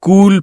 gul